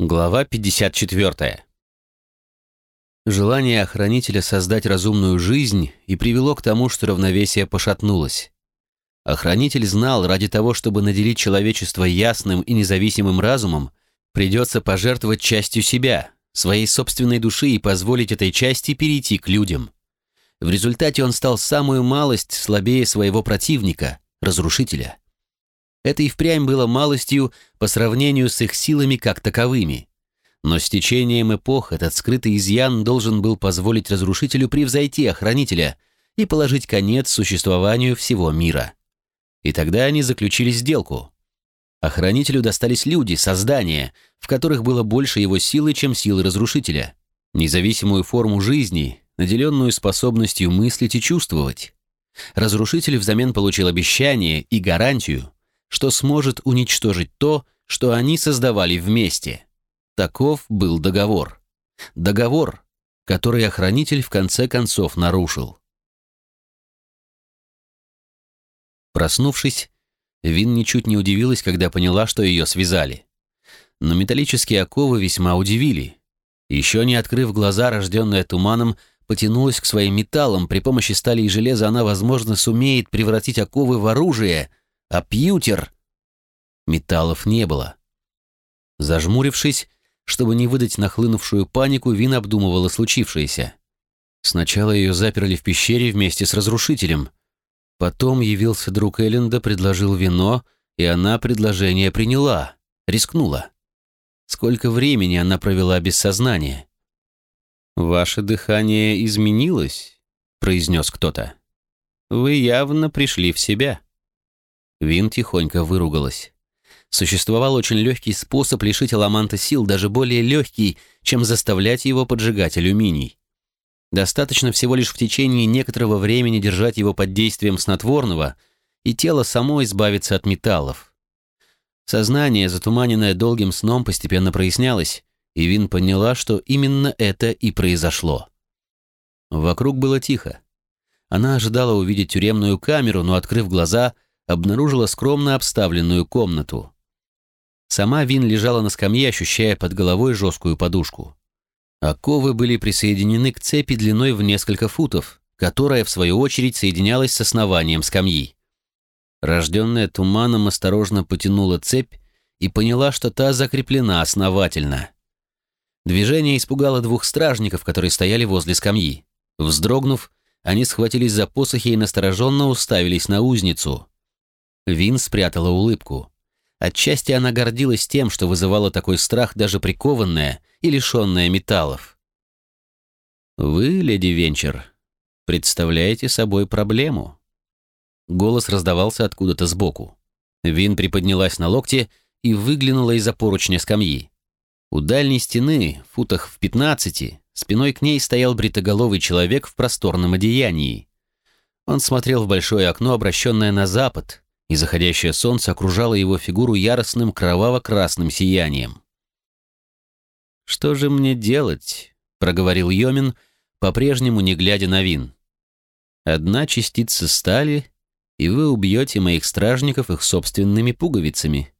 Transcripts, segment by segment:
Глава 54. Желание охранителя создать разумную жизнь и привело к тому, что равновесие пошатнулось. Охранитель знал, ради того, чтобы наделить человечество ясным и независимым разумом, придется пожертвовать частью себя, своей собственной души и позволить этой части перейти к людям. В результате он стал самую малость слабее своего противника, разрушителя. Это и впрямь было малостью по сравнению с их силами как таковыми. Но с течением эпох этот скрытый изъян должен был позволить разрушителю превзойти охранителя и положить конец существованию всего мира. И тогда они заключили сделку. Охранителю достались люди, создания, в которых было больше его силы, чем силы разрушителя, независимую форму жизни, наделенную способностью мыслить и чувствовать. Разрушитель взамен получил обещание и гарантию, что сможет уничтожить то, что они создавали вместе. Таков был договор. Договор, который охранитель в конце концов нарушил. Проснувшись, Вин ничуть не удивилась, когда поняла, что ее связали. Но металлические оковы весьма удивили. Еще не открыв глаза, рожденная туманом, потянулась к своим металлам. При помощи стали и железа она, возможно, сумеет превратить оковы в оружие, а пьютер... Металлов не было. Зажмурившись, чтобы не выдать нахлынувшую панику, Вин обдумывала случившееся. Сначала ее заперли в пещере вместе с разрушителем. Потом явился друг Элленда, предложил вино, и она предложение приняла, рискнула. Сколько времени она провела без сознания? «Ваше дыхание изменилось», — произнес кто-то. «Вы явно пришли в себя». Вин тихонько выругалась. Существовал очень легкий способ лишить Аламанта сил, даже более легкий, чем заставлять его поджигать алюминий. Достаточно всего лишь в течение некоторого времени держать его под действием снотворного, и тело само избавится от металлов. Сознание, затуманенное долгим сном, постепенно прояснялось, и Вин поняла, что именно это и произошло. Вокруг было тихо. Она ожидала увидеть тюремную камеру, но, открыв глаза, обнаружила скромно обставленную комнату. Сама Вин лежала на скамье, ощущая под головой жесткую подушку. Оковы были присоединены к цепи длиной в несколько футов, которая, в свою очередь, соединялась с основанием скамьи. Рожденная туманом осторожно потянула цепь и поняла, что та закреплена основательно. Движение испугало двух стражников, которые стояли возле скамьи. Вздрогнув, они схватились за посохи и настороженно уставились на узницу. Вин спрятала улыбку. Отчасти она гордилась тем, что вызывала такой страх даже прикованная и лишенная металлов. «Вы, леди Венчер, представляете собой проблему?» Голос раздавался откуда-то сбоку. Вин приподнялась на локте и выглянула из-за поручня скамьи. У дальней стены, в футах в пятнадцати, спиной к ней стоял бритоголовый человек в просторном одеянии. Он смотрел в большое окно, обращенное на запад, и заходящее солнце окружало его фигуру яростным кроваво-красным сиянием. «Что же мне делать?» — проговорил Йомин, по-прежнему не глядя на Вин. «Одна частица стали, и вы убьете моих стражников их собственными пуговицами.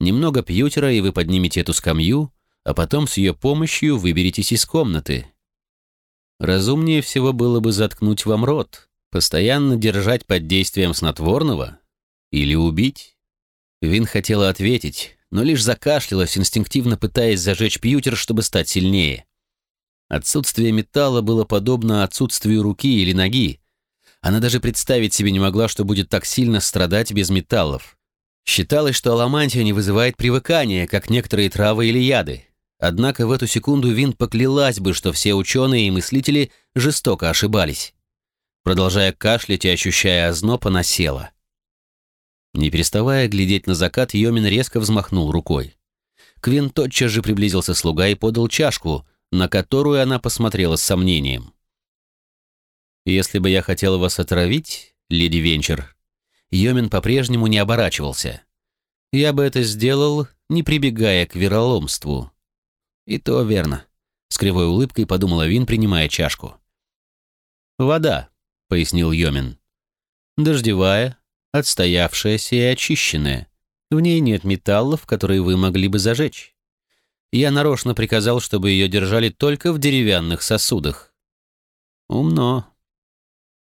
Немного пьютера, и вы поднимете эту скамью, а потом с ее помощью выберетесь из комнаты. Разумнее всего было бы заткнуть вам рот, Постоянно держать под действием снотворного? Или убить? Вин хотела ответить, но лишь закашлялась, инстинктивно пытаясь зажечь пьютер, чтобы стать сильнее. Отсутствие металла было подобно отсутствию руки или ноги. Она даже представить себе не могла, что будет так сильно страдать без металлов. Считалось, что аламантия не вызывает привыкания, как некоторые травы или яды. Однако в эту секунду Вин поклялась бы, что все ученые и мыслители жестоко ошибались. Продолжая кашлять и ощущая озноб, она села. Не переставая глядеть на закат, Йомин резко взмахнул рукой. Квин тотчас же приблизился слуга и подал чашку, на которую она посмотрела с сомнением. «Если бы я хотел вас отравить, леди Венчер...» Йомин по-прежнему не оборачивался. «Я бы это сделал, не прибегая к вероломству». «И то верно», — с кривой улыбкой подумала Вин, принимая чашку. «Вода», — пояснил Йомин. «Дождевая, отстоявшаяся и очищенная. В ней нет металлов, которые вы могли бы зажечь. Я нарочно приказал, чтобы ее держали только в деревянных сосудах. Умно.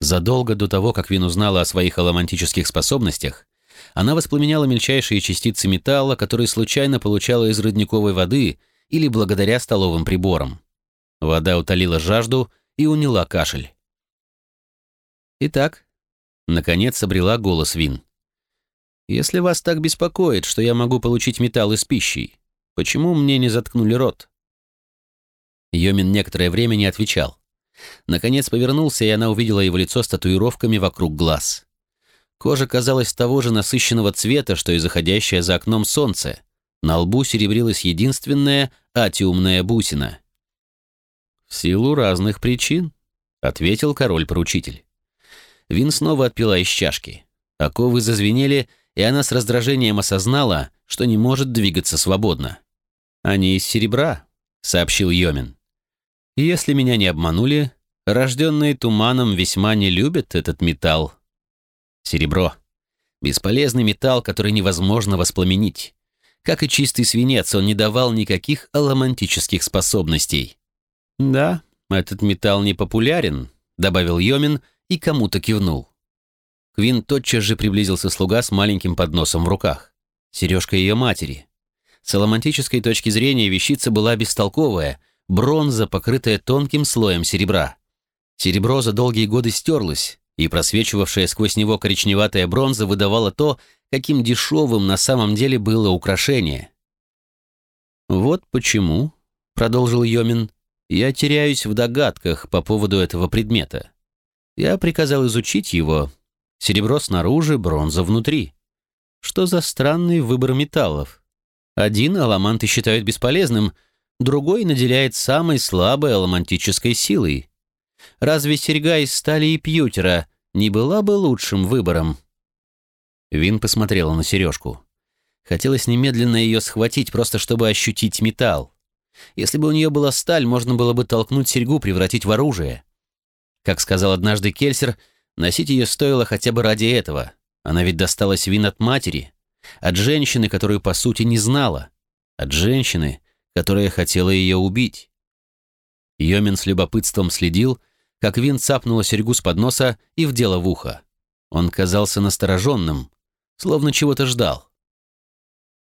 Задолго до того, как Вин узнала о своих аломантических способностях, она воспламеняла мельчайшие частицы металла, которые случайно получала из родниковой воды или благодаря столовым приборам. Вода утолила жажду и уняла кашель. Итак, наконец обрела голос Вин. «Если вас так беспокоит, что я могу получить металл из пищи, почему мне не заткнули рот?» Йомин некоторое время не отвечал. Наконец повернулся, и она увидела его лицо с татуировками вокруг глаз. Кожа казалась того же насыщенного цвета, что и заходящее за окном солнце. На лбу серебрилась единственная атиумная бусина. «В силу разных причин», — ответил король-поручитель. Вин снова отпила из чашки. Оковы зазвенели, и она с раздражением осознала, что не может двигаться свободно. «Они из серебра», — сообщил Йомин. Если меня не обманули, рожденные туманом весьма не любят этот металл. Серебро. Бесполезный металл, который невозможно воспламенить. Как и чистый свинец, он не давал никаких аламантических способностей. «Да, этот металл не популярен», — добавил Йомин и кому-то кивнул. Квин тотчас же приблизился слуга с маленьким подносом в руках. Сережка ее матери. С аламантической точки зрения вещица была бестолковая — бронза, покрытая тонким слоем серебра. Серебро за долгие годы стерлось, и просвечивавшая сквозь него коричневатая бронза выдавала то, каким дешевым на самом деле было украшение. «Вот почему», — продолжил Йомин, — «я теряюсь в догадках по поводу этого предмета. Я приказал изучить его. Серебро снаружи, бронза внутри. Что за странный выбор металлов? Один аламанты считают бесполезным — другой наделяет самой слабой аламантической силой. Разве серьга из стали и пьютера не была бы лучшим выбором? Вин посмотрела на сережку. Хотелось немедленно ее схватить, просто чтобы ощутить металл. Если бы у нее была сталь, можно было бы толкнуть серьгу, превратить в оружие. Как сказал однажды Кельсер, носить ее стоило хотя бы ради этого. Она ведь досталась Вин от матери, от женщины, которую по сути не знала, от женщины, которая хотела ее убить. Йомин с любопытством следил, как Вин цапнула серьгу с подноса и вдела в ухо. Он казался настороженным, словно чего-то ждал.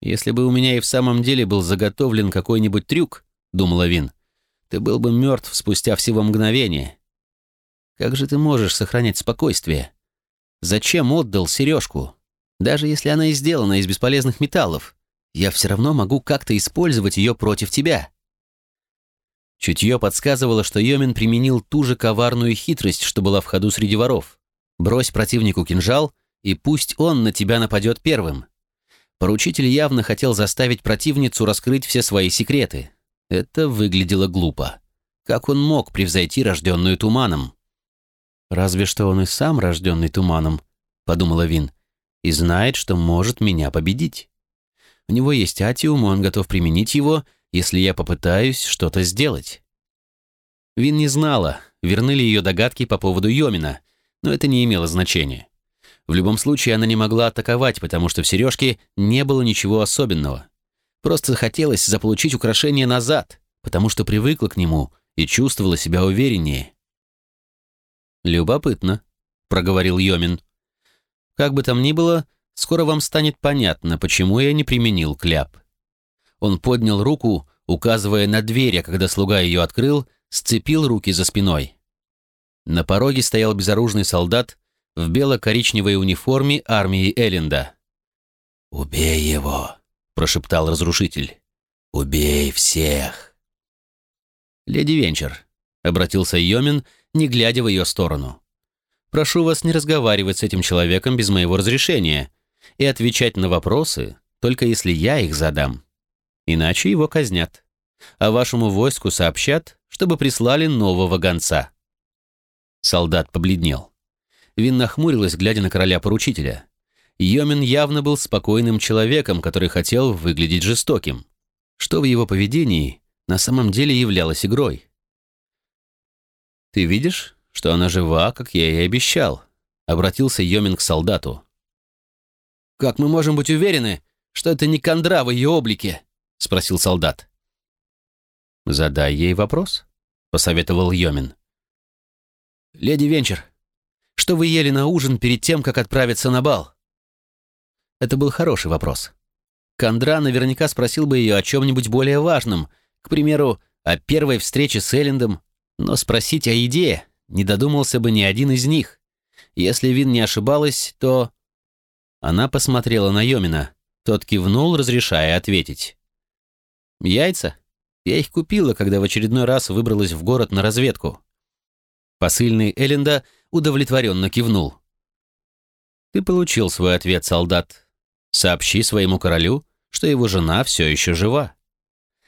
«Если бы у меня и в самом деле был заготовлен какой-нибудь трюк», — думала Вин, — «ты был бы мертв спустя всего мгновение. Как же ты можешь сохранять спокойствие? Зачем отдал сережку? Даже если она и сделана из бесполезных металлов, я все равно могу как-то использовать ее против тебя». Чутье подсказывало, что Йомин применил ту же коварную хитрость, что была в ходу среди воров. Брось противнику кинжал, и пусть он на тебя нападет первым. Поручитель явно хотел заставить противницу раскрыть все свои секреты. Это выглядело глупо. Как он мог превзойти рожденную туманом? «Разве что он и сам рожденный туманом», — подумала Вин, «и знает, что может меня победить». У него есть атиум, он готов применить его, если я попытаюсь что-то сделать. Вин не знала, верны ли ее догадки по поводу Йомина, но это не имело значения. В любом случае она не могла атаковать, потому что в сережке не было ничего особенного. Просто хотелось заполучить украшение назад, потому что привыкла к нему и чувствовала себя увереннее. «Любопытно», — проговорил Йомин. «Как бы там ни было, Скоро вам станет понятно, почему я не применил кляп». Он поднял руку, указывая на дверь, а когда слуга ее открыл, сцепил руки за спиной. На пороге стоял безоружный солдат в бело-коричневой униформе армии Элленда. «Убей его!» — прошептал разрушитель. «Убей всех!» «Леди Венчер», — обратился Йомин, не глядя в ее сторону. «Прошу вас не разговаривать с этим человеком без моего разрешения и отвечать на вопросы, только если я их задам. Иначе его казнят. А вашему войску сообщат, чтобы прислали нового гонца». Солдат побледнел. Вин нахмурилась, глядя на короля-поручителя. Йомин явно был спокойным человеком, который хотел выглядеть жестоким. Что в его поведении на самом деле являлось игрой. «Ты видишь, что она жива, как я и обещал», — обратился Йомин к солдату. «Как мы можем быть уверены, что это не кондра в ее облике?» — спросил солдат. «Задай ей вопрос», — посоветовал Йомин. «Леди Венчер, что вы ели на ужин перед тем, как отправиться на бал?» Это был хороший вопрос. Кондра наверняка спросил бы ее о чем-нибудь более важном, к примеру, о первой встрече с Эллендом, но спросить о еде не додумался бы ни один из них. Если Вин не ошибалась, то... Она посмотрела на Йомина. Тот кивнул, разрешая ответить. «Яйца? Я их купила, когда в очередной раз выбралась в город на разведку». Посыльный Элленда удовлетворенно кивнул. «Ты получил свой ответ, солдат. Сообщи своему королю, что его жена все еще жива».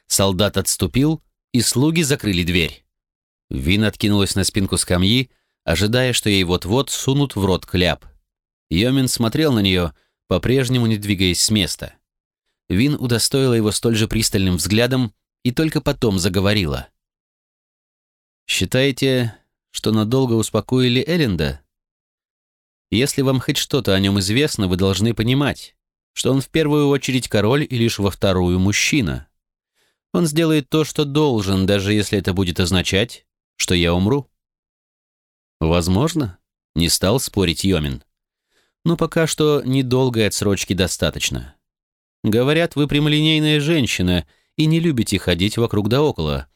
Солдат отступил, и слуги закрыли дверь. Вин откинулась на спинку скамьи, ожидая, что ей вот-вот сунут в рот кляп. Йомин смотрел на нее, по-прежнему не двигаясь с места. Вин удостоила его столь же пристальным взглядом и только потом заговорила. «Считаете, что надолго успокоили Элленда? Если вам хоть что-то о нем известно, вы должны понимать, что он в первую очередь король и лишь во вторую мужчина. Он сделает то, что должен, даже если это будет означать, что я умру». «Возможно», — не стал спорить Йомин. «Но пока что недолгой отсрочки достаточно. Говорят, вы прямолинейная женщина и не любите ходить вокруг да около.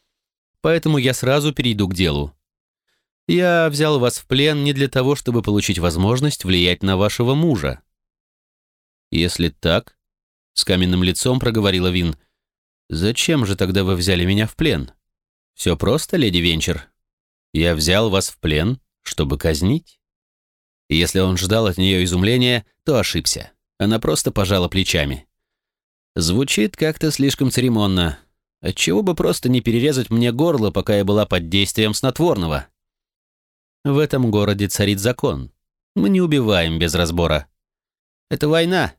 Поэтому я сразу перейду к делу. Я взял вас в плен не для того, чтобы получить возможность влиять на вашего мужа». «Если так», — с каменным лицом проговорила Вин, «зачем же тогда вы взяли меня в плен?» «Все просто, леди Венчер. Я взял вас в плен, чтобы казнить?» если он ждал от нее изумления, то ошибся. Она просто пожала плечами. Звучит как-то слишком церемонно. Отчего бы просто не перерезать мне горло, пока я была под действием снотворного? В этом городе царит закон. Мы не убиваем без разбора. Это война.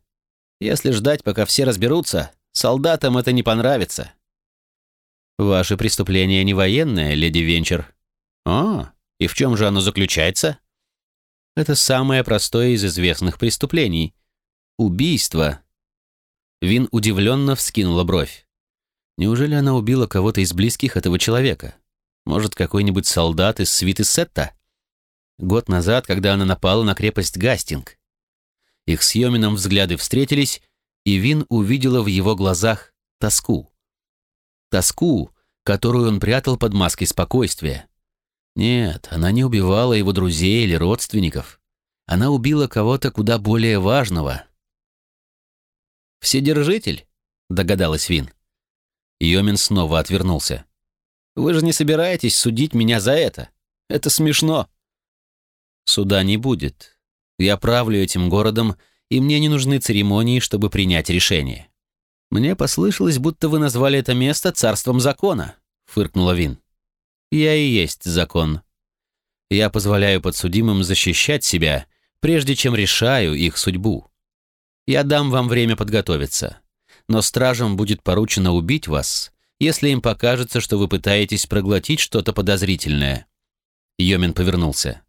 Если ждать, пока все разберутся, солдатам это не понравится. Ваше преступление не военное, леди Венчер. «А, и в чем же оно заключается?» «Это самое простое из известных преступлений. Убийство». Вин удивленно вскинула бровь. Неужели она убила кого-то из близких этого человека? Может, какой-нибудь солдат из свиты Сетта? Год назад, когда она напала на крепость Гастинг. Их с Йомином взгляды встретились, и Вин увидела в его глазах тоску. Тоску, которую он прятал под маской спокойствия. Нет, она не убивала его друзей или родственников. Она убила кого-то куда более важного. «Вседержитель?» — догадалась Вин. Йомин снова отвернулся. «Вы же не собираетесь судить меня за это? Это смешно!» «Суда не будет. Я правлю этим городом, и мне не нужны церемонии, чтобы принять решение. Мне послышалось, будто вы назвали это место царством закона», — фыркнула Вин. Я и есть закон. Я позволяю подсудимым защищать себя, прежде чем решаю их судьбу. Я дам вам время подготовиться, но стражам будет поручено убить вас, если им покажется, что вы пытаетесь проглотить что-то подозрительное». Йомин повернулся.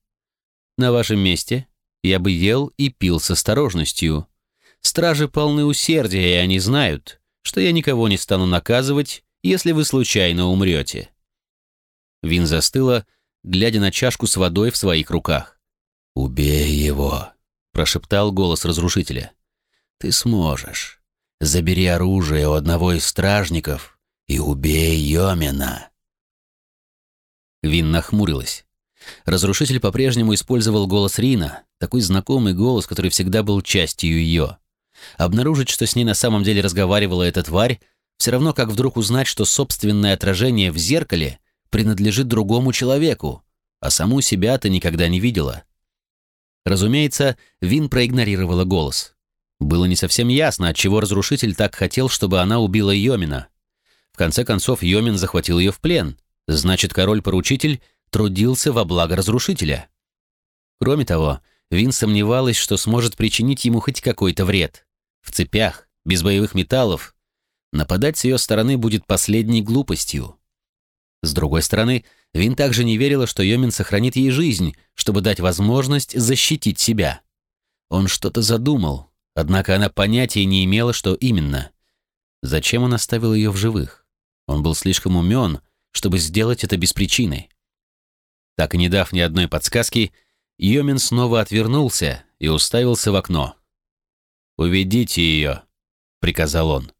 «На вашем месте я бы ел и пил с осторожностью. Стражи полны усердия, и они знают, что я никого не стану наказывать, если вы случайно умрете. Вин застыла, глядя на чашку с водой в своих руках. «Убей его», — прошептал голос разрушителя. «Ты сможешь. Забери оружие у одного из стражников и убей Йомина». Вин нахмурилась. Разрушитель по-прежнему использовал голос Рина, такой знакомый голос, который всегда был частью ее. Обнаружить, что с ней на самом деле разговаривала эта тварь, все равно как вдруг узнать, что собственное отражение в зеркале принадлежит другому человеку, а саму себя ты никогда не видела. Разумеется, Вин проигнорировала голос. Было не совсем ясно, отчего разрушитель так хотел, чтобы она убила Йомина. В конце концов, Йомин захватил ее в плен. Значит, король-поручитель трудился во благо разрушителя. Кроме того, Вин сомневалась, что сможет причинить ему хоть какой-то вред. В цепях, без боевых металлов. Нападать с ее стороны будет последней глупостью. С другой стороны, Вин также не верила, что Йомин сохранит ей жизнь, чтобы дать возможность защитить себя. Он что-то задумал, однако она понятия не имела, что именно. Зачем он оставил ее в живых? Он был слишком умен, чтобы сделать это без причины. Так и не дав ни одной подсказки, Йомин снова отвернулся и уставился в окно. «Уведите ее», — приказал он.